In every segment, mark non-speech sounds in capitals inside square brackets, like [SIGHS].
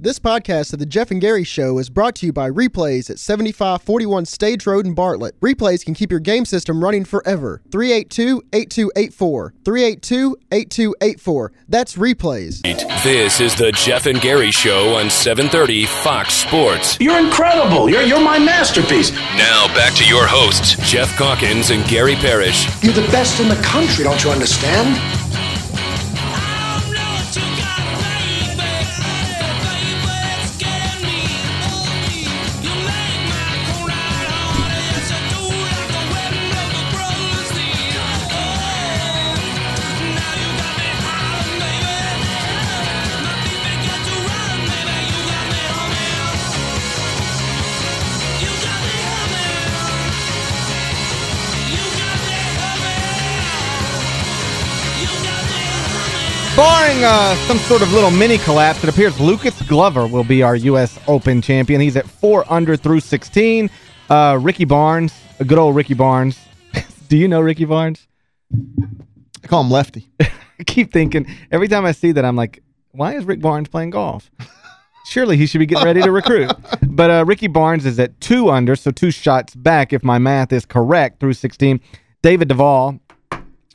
This podcast of the Geoff and Gary Show is brought to you by Replays at 7541 Stage Road in Bartlett. Replays can keep your game system running forever. 382-8284. 382-8284. That's Replays. This is the Geoff and Gary Show on 730 Fox Sports. You're incredible. You're, you're my masterpiece. Now back to your hosts, Geoff Calkins and Gary Parrish. You're the best in the country, don't you understand? Uh, some sort of little mini collapse, it appears Lucas Glover will be our U.S. Open champion. He's at 4 under through 16. Uh, Ricky Barnes, a good old Ricky Barnes. [LAUGHS] Do you know Ricky Barnes? I call him Lefty. [LAUGHS] I keep thinking, every time I see that, I'm like, why is Rick Barnes playing golf? Surely he should be getting ready to recruit. [LAUGHS] But uh, Ricky Barnes is at 2 under, so two shots back if my math is correct through 16. David Duval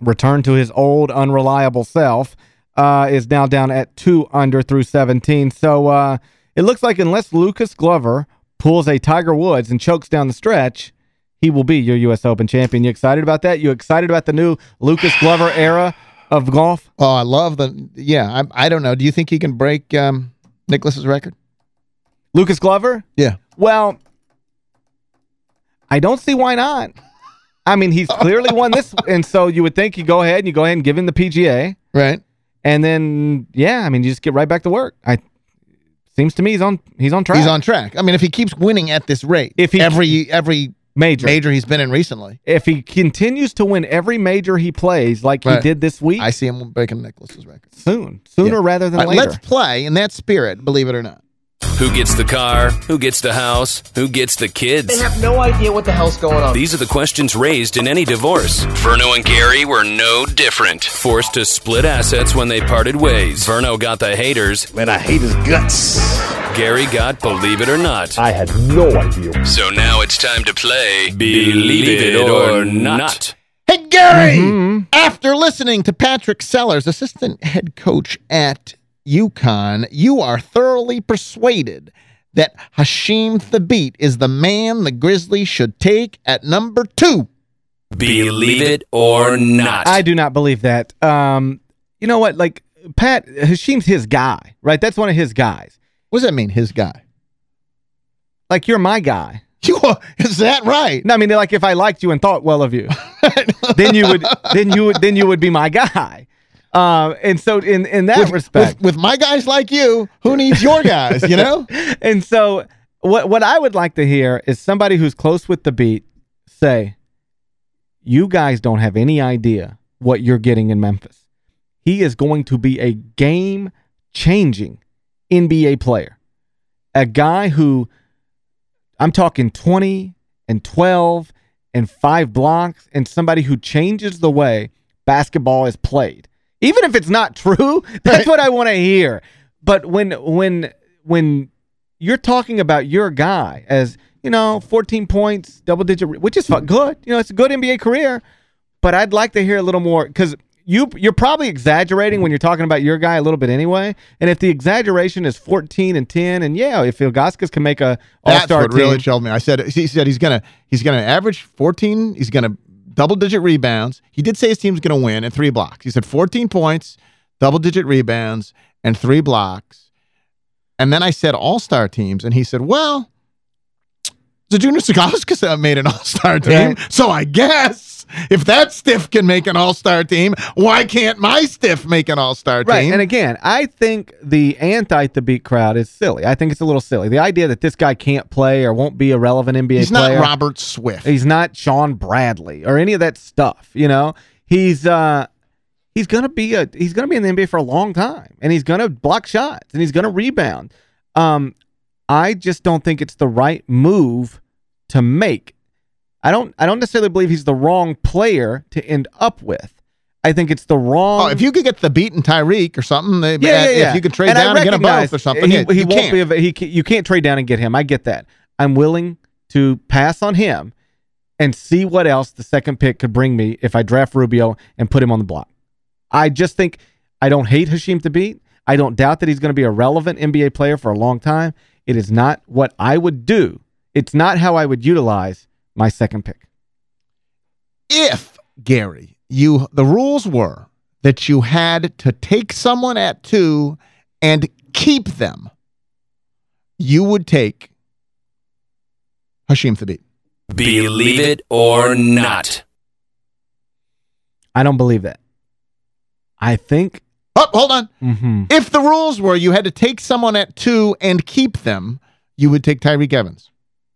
returned to his old unreliable self uh, is now down at 2 under through 17. So uh, it looks like unless Lucas Glover pulls a Tiger Woods and chokes down the stretch, he will be your U.S. Open champion. You excited about that? You excited about the new Lucas Glover era of golf? Oh, I love the, yeah, I, I don't know. Do you think he can break um, Nicklaus's record? Lucas Glover? Yeah. Well, I don't see why not. I mean, he's [LAUGHS] clearly won this, and so you would think you go ahead and you go ahead and give him the PGA. Right. And then, yeah, I mean, you just get right back to work. I Seems to me he's on he's on track. He's on track. I mean, if he keeps winning at this rate, If he- every every major. major he's been in recently, If he continues to win every major he plays like he did this week, I see him breaking Nicklaus's record. soon. Sooner Yeah. rather than right, later. let's play in that spirit, believe it or not. Who gets the car? Who gets the house? Who gets the kids? They have no idea what the hell's going on. These are the questions raised in any divorce. Verno and Gary were no different. Forced to split assets when they parted ways. Verno got the haters. Man, I hate his guts. Gary got believe it or not. I had no idea. So now it's time to play Believe It or Not. Hey, Gary! Mm-hmm. After listening to Patrick Sellers, assistant head coach at UConn, you are thoroughly persuaded that Hasheem Thabeet is the man the Grizzlies should take at number two. Believe it or not. I do not believe that. Um, you know what? Like, Pat, Hasheem's his guy, right? That's one of his guys. What does that mean, his guy? Like, you're my guy. You are, is that right? No, I mean, like, if I liked you and thought well of you, [LAUGHS] then you would, then you would, then you would be my guy. Um, and so in in that with, respect, with, with my guys like you, who needs your guys, you know? [LAUGHS] and so what what I would like to hear is somebody who's close with Thabeet say, "You guys don't have any idea what you're getting in Memphis. He is going to be a game changing NBA player, a guy who I'm talking 20 and 12 and five blocks, and somebody who changes the way basketball is played." Even if it's not true, [LAUGHS] that's what I want to hear. But when when when you're talking about your guy as, you know, 14 points, double digit, which is good. You know, it's a good NBA career. But I'd like to hear a little more because you, you're probably exaggerating when you're talking about your guy a little bit anyway. And if the exaggeration is 14 and 10, and yeah, if Ilgauskas can make a all-star what team. really chilled me. I said he said he's gonna he's gonna average 14. He's gonna double digit rebounds. He did say his team's gonna win and three blocks. He said 14 points, double digit rebounds, and three blocks. And then I said all star teams, and he said, "Well, the Junior Sagauskas [LAUGHS] made an all star team, Right. so I guess if that stiff can make an all star team, why can't my stiff make an all star team? Right, team?" and again, I think the anti-Thabeet crowd is silly. I think it's a little silly. The idea that this guy can't play or won't be a relevant NBA he's not player. Robert Swift. He's not Shawn Bradley or any of that stuff, you know? He's uh he's going to be a he's going to be in the NBA for a long time and he's going to block shots and he's going to rebound. Um I just don't think it's the right move to make. I don't I don't necessarily believe he's the wrong player to end up with. I think it's the wrong. Oh, if you could get Thabeet and Tyreke or something, they, yeah, yeah, yeah. if you could trade and down and get them both or something, he, yeah, he won't can't. be. A, he can, you can't trade down and get him. I get that. I'm willing to pass on him and see what else the second pick could bring me if I draft Rubio and put him on the block. I just think I don't hate Hasheem Thabeet. I don't doubt that he's going to be a relevant NBA player for a long time. It is not what I would do. It's not how I would utilize my second pick. If, Gary, you the rules were that you had to take someone at two and keep them, you would take Hasheem Thabeet. Believe it or not. I don't believe that. I think. Oh, hold on. Mm-hmm. If the rules were you had to take someone at two and keep them, you would take Tyreke Evans.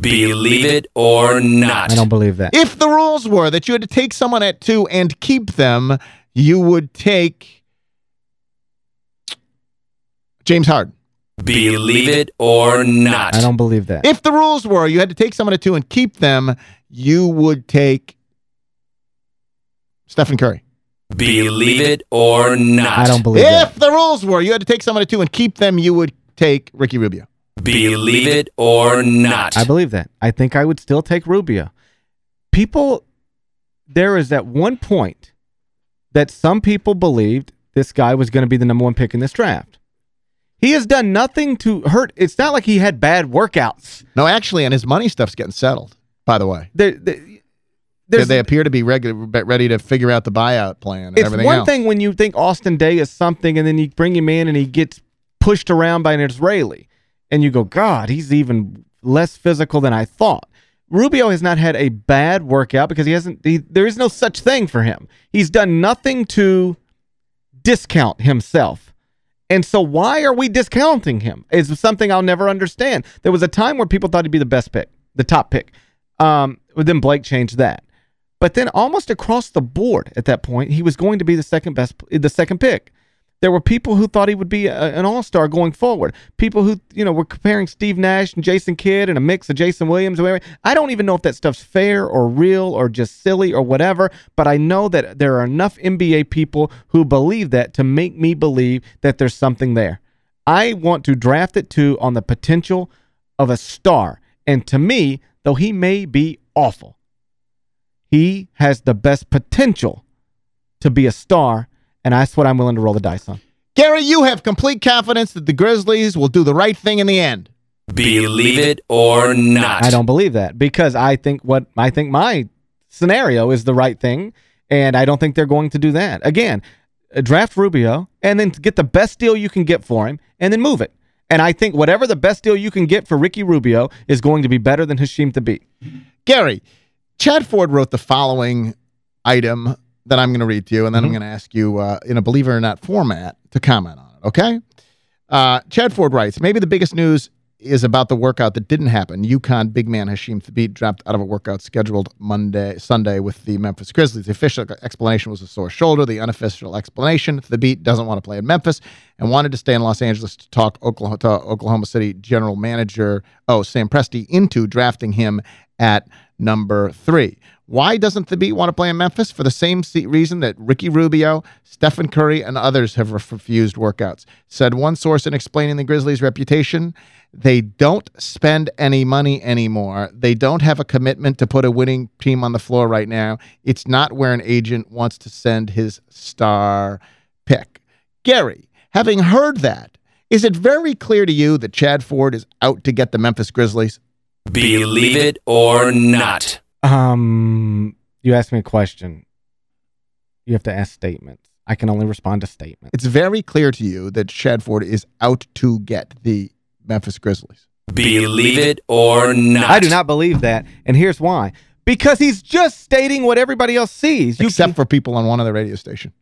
Believe it or not. I don't believe that. If the rules were that you had to take someone at two and keep them, you would take James Harden. Believe it or not. I don't believe that. If the rules were you had to take someone at two and keep them, you would take Stephen Curry. Believe it or not. I don't believe If that. the rules were you had to take someone at two and keep them, you would take Ricky Rubio. Believe it or not. I believe that. I think I would still take Rubio. People, there is at one point that some people believed this guy was going to be the number one pick in this draft. He has done nothing to hurt. It's not like he had bad workouts. No, actually, and his money stuff's getting settled, by the way. There, there, They, they appear to be regular, ready to figure out the buyout plan and it's everything one else. thing when you think Austin Daye is something and then you bring him in and he gets pushed around by an Israeli and you go, God, he's even less physical than I thought. Rubio has not had a bad workout because he hasn't, he, there is no such thing for him. He's done nothing to discount himself. And so why are we discounting him? Is something I'll never understand. There was a time where people thought he'd be the best pick, the top pick. Um, then Blake changed that. But then almost across the board at that point, he was going to be the second best, the second pick. There were people who thought he would be a, an all-star going forward. People who, you know, were comparing Steve Nash and Jason Kidd and a mix of Jason Williams. Whatever. I don't even know if that stuff's fair or real or just silly or whatever, but I know that there are enough NBA people who believe that to make me believe that there's something there. I want to draft it too on the potential of a star. And to me, though he may be awful, he has the best potential to be a star, and that's what I'm willing to roll the dice on. Gary, you have complete confidence that the Grizzlies will do the right thing in the end. Believe it or not. I don't believe that because I think what I think my scenario is the right thing, and I don't think they're going to do that. Again, uh, draft Rubio and then get the best deal you can get for him and then move it. And I think whatever the best deal you can get for Ricky Rubio is going to be better than Hasheem Thabeet. Gary, Chad Ford wrote the following item that I'm going to read to you, and then I'm Mm-hmm. going to ask you uh, in a believe it or not format to comment on it, okay? Uh, Chad Ford writes, maybe the biggest news is about the workout that didn't happen. UConn big man Hasheem Thabeet dropped out of a workout scheduled Monday, Sunday with the Memphis Grizzlies. The official explanation was a sore shoulder. The unofficial explanation, Thabeet doesn't want to play in Memphis and wanted to stay in Los Angeles to talk Oklahoma, to Oklahoma City general manager, oh, Sam Presti, into drafting him at number three. Why doesn't Thabeet want to play in Memphis? For the same reason that Ricky Rubio, Stephen Curry, and others have refused workouts. Said one source in explaining the Grizzlies' reputation, they don't spend any money anymore. They don't have a commitment to put a winning team on the floor right now. It's not where an agent wants to send his star pick. Gary, having heard that, is it very clear to you that Chad Ford is out to get the Memphis Grizzlies? Believe it or not. Um, you asked me a question. You have to ask statements. I can only respond to statements. It's very clear to you that Chad Ford is out to get the Memphis Grizzlies. Believe it or not. I do not believe that, and here's why. Because he's just stating what everybody else sees. You except for people on one other radio station.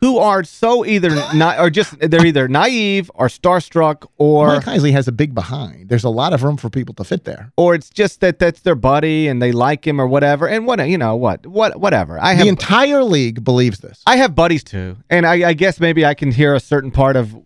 Who are so either not or just they're either naive or starstruck or Mike Heisley has a big behind. There's a lot of room for people to fit there. or it's just that that's their buddy and they like him or whatever. And what you know what what whatever. I have the entire league believes this. I have buddies too, and I, I guess maybe I can hear a certain part of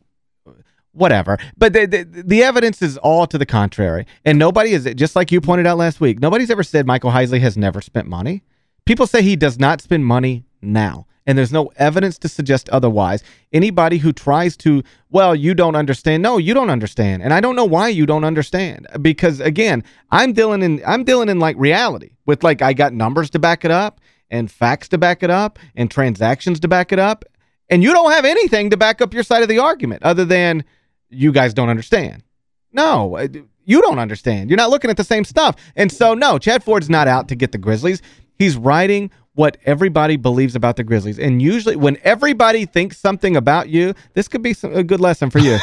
whatever. But the, the the evidence is all to the contrary, and nobody is just like you pointed out last week. Nobody's ever said Michael Heisley has never spent money. People say he does not spend money now, and there's no evidence to suggest otherwise. Anybody who tries to, well, you don't understand. No, you don't understand. And I don't know why you don't understand. Because again, I'm dealing in I'm dealing in like reality with like I got numbers to back it up and facts to back it up and transactions to back it up. And you don't have anything to back up your side of the argument other than you guys don't understand. No, you don't understand. You're not looking at the same stuff. And so, no, Chad Ford's not out to get the Grizzlies. He's writing what everybody believes about the Grizzlies. And usually when everybody thinks something about you, this could be some, a good lesson for you.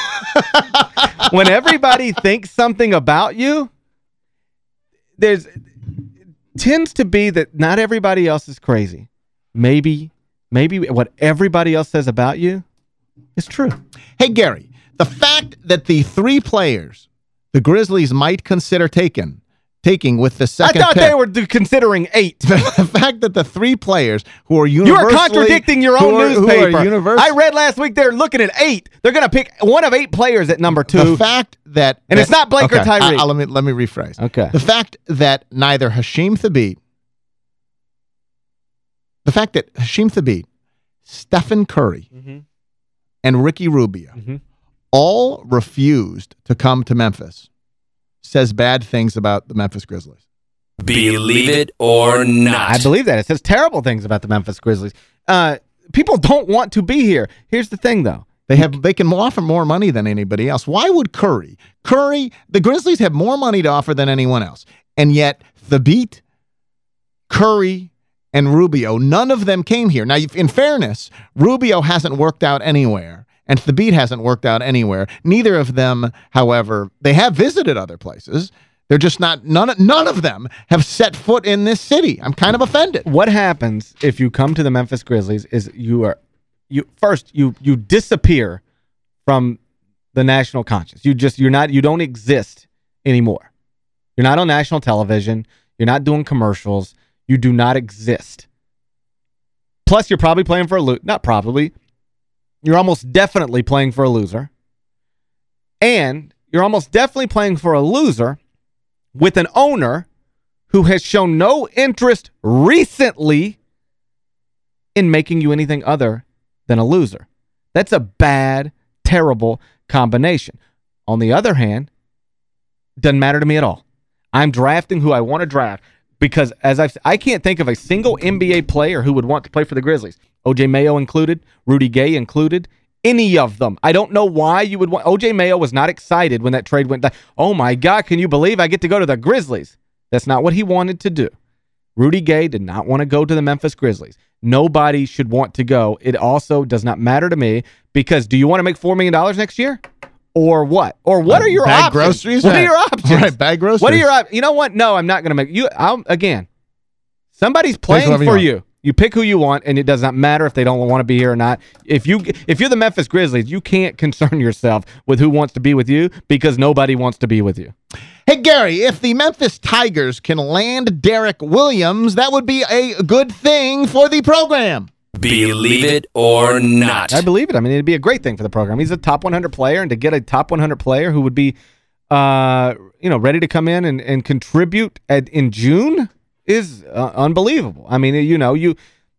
[LAUGHS] when everybody thinks something about you, there's tends to be that not everybody else is crazy. Maybe maybe what everybody else says about you is true. Hey, Gary, the fact that the three players the Grizzlies might consider taking taking with the second I thought pick. they were considering eight. [LAUGHS] the fact that the three players who are universally... You are contradicting your own are, newspaper. I read last week they're looking at eight. They're going to pick one of eight players at number two. The fact that... And that- it's not Blake or okay, Tyreke. I- I- let, me, let me rephrase. Okay. The fact that neither Hasheem Thabeet, the fact that Hasheem Thabeet, Stephen Curry, Mm-hmm. and Ricky Rubio Mhm. all refused to come to Memphis says bad things about the Memphis Grizzlies. Believe it or not. I believe that. It says terrible things about the Memphis Grizzlies. Uh, people don't want to be here. Here's the thing, though. They have they can offer more money than anybody else. Why would Curry? Curry, the Grizzlies have more money to offer than anyone else. And yet Thabeet Curry and Rubio, none of them came here. Now, in fairness, Rubio hasn't worked out anywhere, and Thabeet hasn't worked out anywhere. Neither of them, however, they have visited other places. They're just not, none, none of them have set foot in this city. I'm kind of offended. What happens if you come to the Memphis Grizzlies is you are you first you you disappear from the national conscience. You just you're not you don't exist anymore. You're not on national television. You're not doing commercials. You do not exist. Plus, you're probably playing for a loot. not probably. You're almost definitely playing for a loser. And you're almost definitely playing for a loser with an owner who has shown no interest recently in making you anything other than a loser. That's a bad, terrible combination. On the other hand, doesn't matter to me at all. I'm drafting who I want to draft because as I've, I can't think of a single NBA player who would want to play for the Grizzlies. O.J. Mayo included, Rudy Gay included, any of them. I don't know why you would want... O.J. Mayo was not excited when that trade went down. Oh, my God, can you believe I get to go to the Grizzlies? That's not what he wanted to do. Rudy Gay did not want to go to the Memphis Grizzlies. Nobody should want to go. It also does not matter to me because do you want to make $4 million next year? Or what? Or what uh, are your Bag options? groceries? What are your [LAUGHS] options? Right, bag groceries. What are your options? You know what? No, I'm not going to make you I'll again. Somebody's playing for you. You pick who you want and it does not matter if they don't want to be here or not. If you if you're the Memphis Grizzlies, you can't concern yourself with who wants to be with you because nobody wants to be with you. Hey, Gary, if the Memphis Tigers can land Derrick Williams, that would be a good thing for the program. Believe it or not. I believe it. I mean, it'd be a great thing for the program. He's a top 100 player, and to get a top 100 player who would be, uh, you know, ready to come in and, and contribute at, in June is uh, unbelievable. I mean, you know, you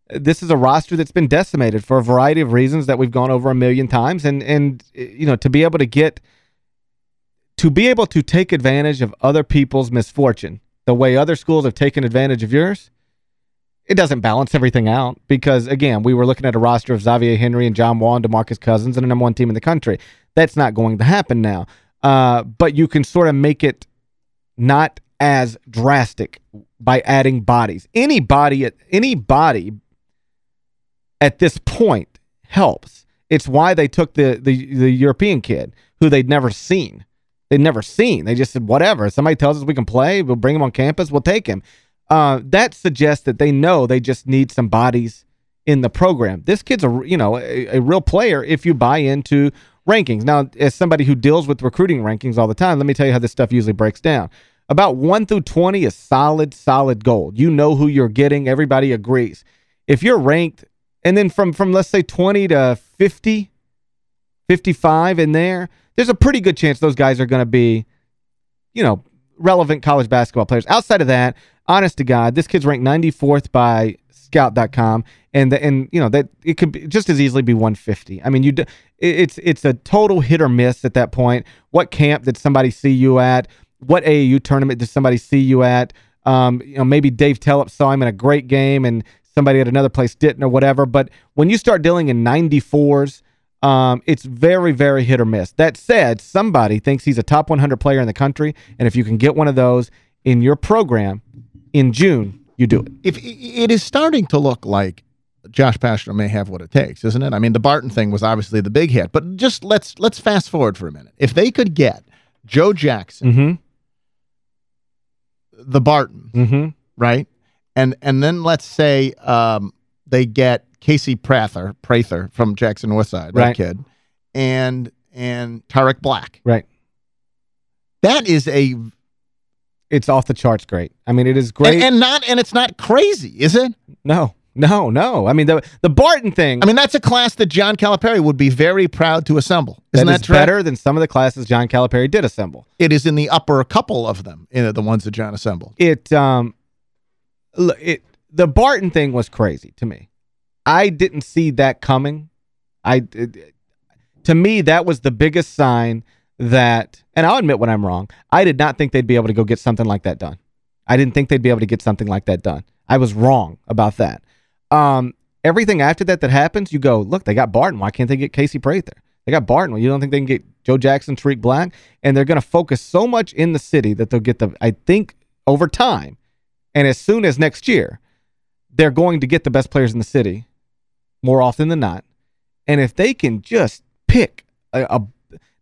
this is a roster that's been decimated for a variety of reasons that we've gone over a million times, and and you know, to be able to get to be able to take advantage of other people's misfortune the way other schools have taken advantage of yours it doesn't balance everything out because, again, we were looking at a roster of Xavier Henry and John Wall and DeMarcus Cousins and a number one team in the country. That's not going to happen now. Uh, but you can sort of make it not as drastic by adding bodies. Any body at any body at this point helps. It's why they took the the the European kid who they'd never seen. They'd never seen. They just said, whatever. Somebody tells us we can play, we'll bring him on campus, we'll take him. Uh, that suggests that they know they just need some bodies in the program. This kid's a you know a, a real player if you buy into rankings. Now, as somebody who deals with recruiting rankings all the time, let me tell you how this stuff usually breaks down. About 1 through 20 is solid, solid gold. You know who you're getting. Everybody agrees. If you're ranked, and then from, from let's say 20 to 50, 55 in there, there's a pretty good chance those guys are going to be, you know, relevant college basketball players. Outside of that, honest to God, this kid's ranked 94th by scout.com and the, and you know that it could be, just as easily be 150. I mean, you d- it's it's a total hit or miss at that point. What camp did somebody see you at? What AAU tournament did somebody see you at? Um, you know, maybe Dave Telep saw him in a great game and somebody at another place didn't or whatever. But when you start dealing in 94s, um, it's very, very hit or miss. That said, somebody thinks he's a top 100 player in the country, and if you can get one of those in your program in June, you do it. If It is starting to look like Josh Pastner may have what it takes, isn't it? I mean, the Barton thing was obviously the big hit, but just let's let's fast forward for a minute. If they could get Joe Jackson, Mm-hmm. The Barton, Mm-hmm. right? And and then let's say um, they get Casey Prather, Prather from Jackson Northside, that Right. kid, and and Tarek Black. Right. That is a It's off the charts great. I mean, it is great. and, and not and it's not crazy, is it? no, no, no. I mean, the the Barton thing I mean, that's a class that John Calipari would be very proud to assemble. Isn't that that, is true? better than some of the classes John Calipari did assemble. It is in the upper couple of them, in the ones that John assembled. It um it the Barton thing was crazy to me. I didn't see that coming. I it, to me that was the biggest sign that and I'll admit when I'm wrong. I did not think they'd be able to go get something like that done. I didn't think they'd be able to get something like that done. I was wrong about that. Um everything after that that happens, you go, look, they got Barton. Why can't they get Casey Prather? They got Barton. Well, you don't think they can get Joe Jackson, Tariq Black? And they're going to focus so much in the city that they'll get the, I think, over time, and as soon as next year, they're going to get the best players in the city more often than not. And if they can just pick a, a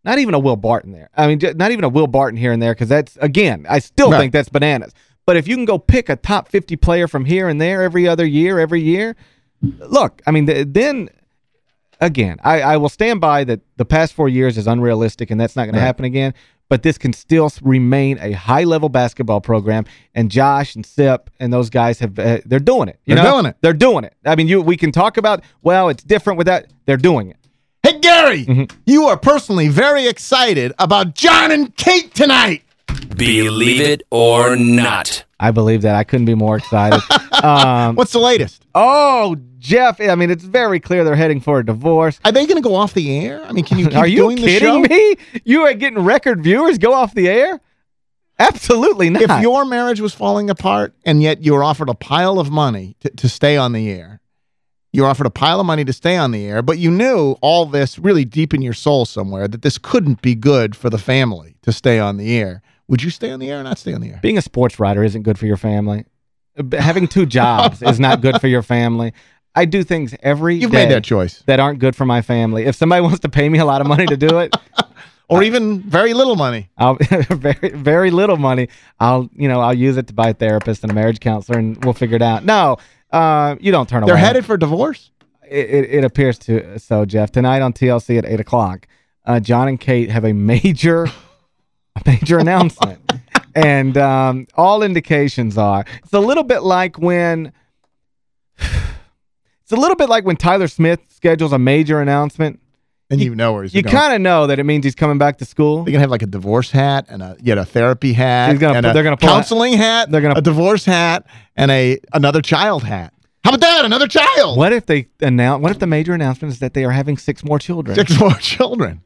not even a Will Barton there. I mean, not even a Will Barton here and there because that's, again, I still think that's bananas. But if you can go pick a top 50 player from here and there every other year, every year, look, I mean, th then again, I, I will stand by that the past four years is unrealistic and that's not going to happen again. But this can still remain a high-level basketball program, and Josh and Sip and those guys have uh, they're doing it. You They're know? doing it. They're doing it. I mean, you we can talk about well, it's different with that. They're doing it. Hey, Gary, Mm-hmm. you are personally very excited about John and Kate tonight. Believe it or not. I believe that. I couldn't be more excited. [LAUGHS] um, What's the latest? oh, Geoff. I mean, it's very clear they're heading for a divorce. Are they going to go off the air? I mean, can you [LAUGHS] keep Are you doing the show? kidding me? You are getting record viewers go off the air? Absolutely not. If your marriage was falling apart and yet you were offered a pile of money to, to stay on the air, you were offered a pile of money to stay on the air, but you knew all this really deep in your soul somewhere that this couldn't be good for the family to stay on the air. Would you stay on the air or not stay on the air? Being a sports writer isn't good for your family. Having two jobs is not good for your family. I do things every You've day made that choice. that aren't good for my family. If somebody [LAUGHS] wants to pay me a lot of money to do it, Or even very little money. I'll [LAUGHS] very very little money. I'll you know I'll use it to buy a therapist and a marriage counselor, and we'll figure it out. No, uh, you don't turn away. They're headed for divorce? It, it, it appears to so Geoff tonight on TLC at eight o'clock. Uh, John and Kate have a major [LAUGHS] a [LAUGHS] major announcement, and um, all indications are it's a little bit like when [SIGHS] it's a little bit like when Tyler Smith schedules a major announcement. And you, know where he's going. You kind of know that it means he's coming back to school. They're gonna have like a divorce hat and a yet a therapy hat. He's gonna and they're gonna pull a- counseling hat. they're gonna- a divorce hat and a another child hat. How about that? Another child. What if they announce? What if the major announcement is that they are having six more children? Six more [LAUGHS] children.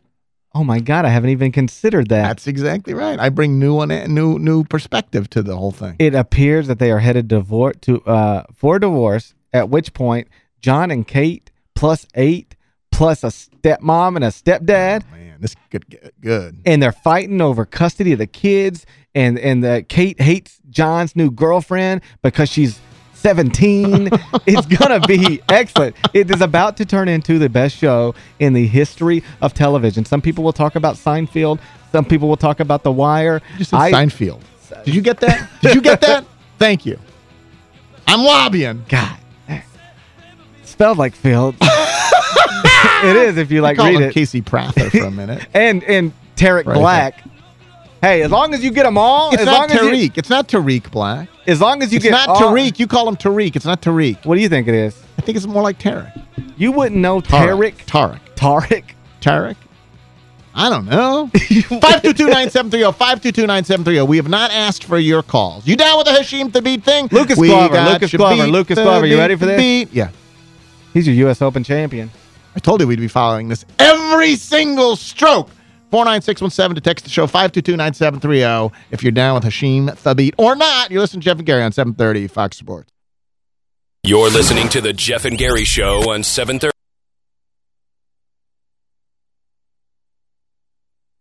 Oh my God, I haven't even considered that. That's exactly right. I bring new one, new new perspective to the whole thing. it appears that they are headed divorce to uh for divorce. At which point, John and Kate plus eight plus a stepmom and a stepdad, Man, this could get good. and they're fighting over custody of the kids. And and the Kate hates John's new girlfriend because she's 17. [LAUGHS] it's gonna be excellent. It is about to turn into the best show in the history of television. Some people will talk about Seinfeld. Some people will talk about The Wire. You just said I- Seinfeld. Did you get that? Did you get that? [LAUGHS] Thank you. I'm lobbying. God. Spelled like field. [LAUGHS] it is if you like read it. Casey Prather for a minute. And and Tarek Right. Black. Hey, as long as you get them all, It's as not long as you, Tariq. It's not Tariq Black. as long as you It's get not all- Tariq. You call him Tariq. It's not Tariq. What do you think it is? I think it's more like Tarek. You wouldn't know Tarek Tarek. Tarek. Tarek. I don't know. [LAUGHS] 522-9730, 522-9730. We have not asked for your calls. You down with the Hasheem Thabeet thing? Lucas we Glover, Lucas you Glover, Lucas Glover. You ready for this? Thabeet. Yeah. He's your U.S. Open champion. I told you we'd be following this every single stroke. 49617 to text the show 522-9730 if you're down with Hasheem Thabeet or not. You're listening to Geoff and Gary on 730 Fox Sports. You're listening to the Geoff and Gary Show on 730.